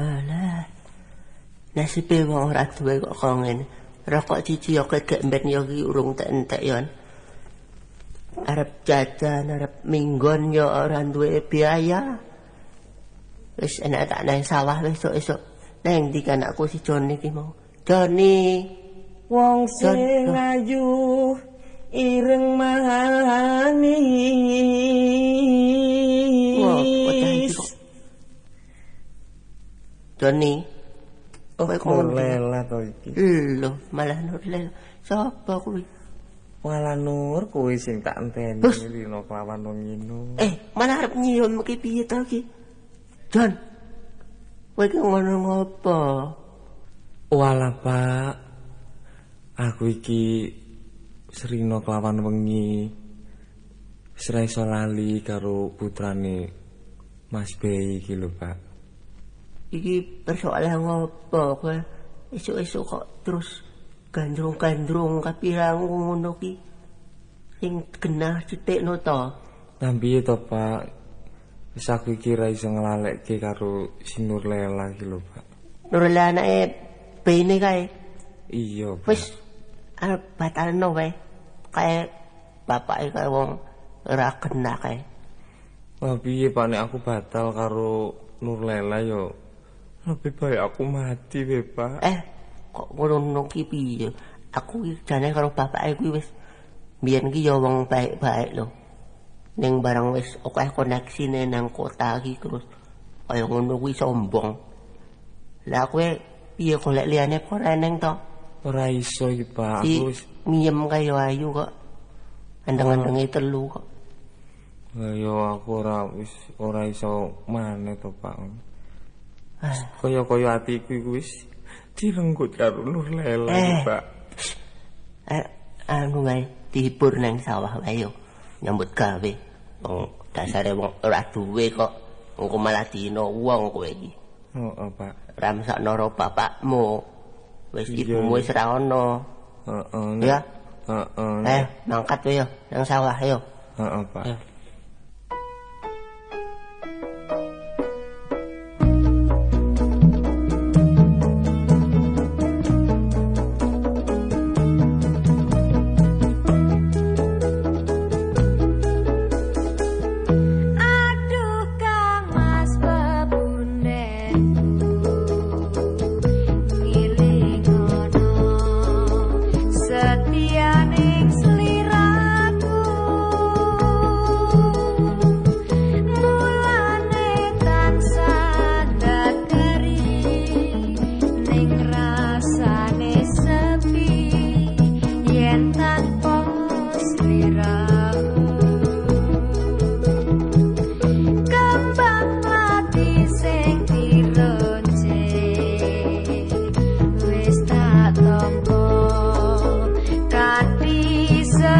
Alah. Nasibe wong ora duwe kok ngene. Rokok cici yo kegek mben yo ki urung tak entek yo. Arep jajan, arep minggon yo ora duwe biaya. Wis enak tak nang sawah besok-esok. Nang ndi kan aku si Joni ki mau. Joni. Wong sing ayu ireng mahani. Joni. Oh, Kowe lela to iki. Lho, malah Nurlel. Sapa kuwi? Wala nur kuwi sing tak enteni dina kelawan wong ino. Eh, malah arep nyium ki piye to ki? Jon. Kowe ki ngono ngopo? Wala Pak. Aku iki Srina kelawan wengi. Sira iso lali karo putrane Mas Bey iki lho, Pak. Iki persoalan ngopo kowe? Esuk-esuk kok terus gandrung-gandrung kapirang ngono ki. Sing genah cithikno to. Nah piye to, Pak? Wis aku iki ra iso nglalekke karo Sinur Lela iki lho, Pak. Nurlel anake bene kae. Iya. Wis arep batalno wae. Kae bapake kae wong ora kena kae. Wah piye Pak nek aku batal karo Nur Lela yo lebih baik aku mati we Pak. Eh, kok ngono ki piye? Aku iki jane karo bapake kuwi wis biyen ki ya wong baik-baik lho. Ning barang wis akeh koneksine nang kota iki terus kaya ngono kuwi sombong. Lah kowe piye golek liyane apa ora eneng to? Ora iso iki Pak. Aku wis miem kaya ayu kok. Andeng-andenge telu kok. Lah, yo aku ora wis ora iso maneh to Pak. Ah, Kaya-kaya atiku iku wis direnggut karo Nur Lela Eh. Pak. eh, anu wae dihibur nang sawah wae yo. Nyambut gawe. Wong dasare wong ora duwe kok. Engko malah dina wong kowe iki. Heeh, Pak. ramsakno karo bapakmu. Wis ibumu wis ra ono. Heeh. Ya. Heeh. Eh, mangkat yo nang sawah yo. Heeh, Pak. Ayo.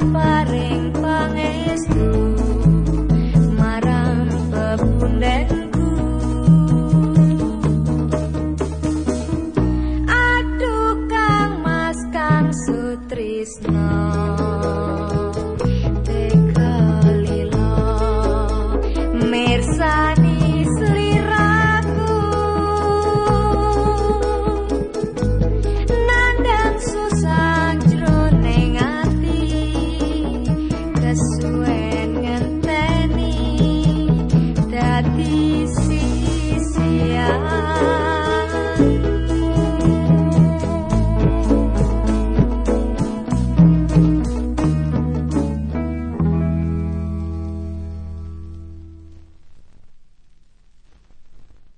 Bye. hati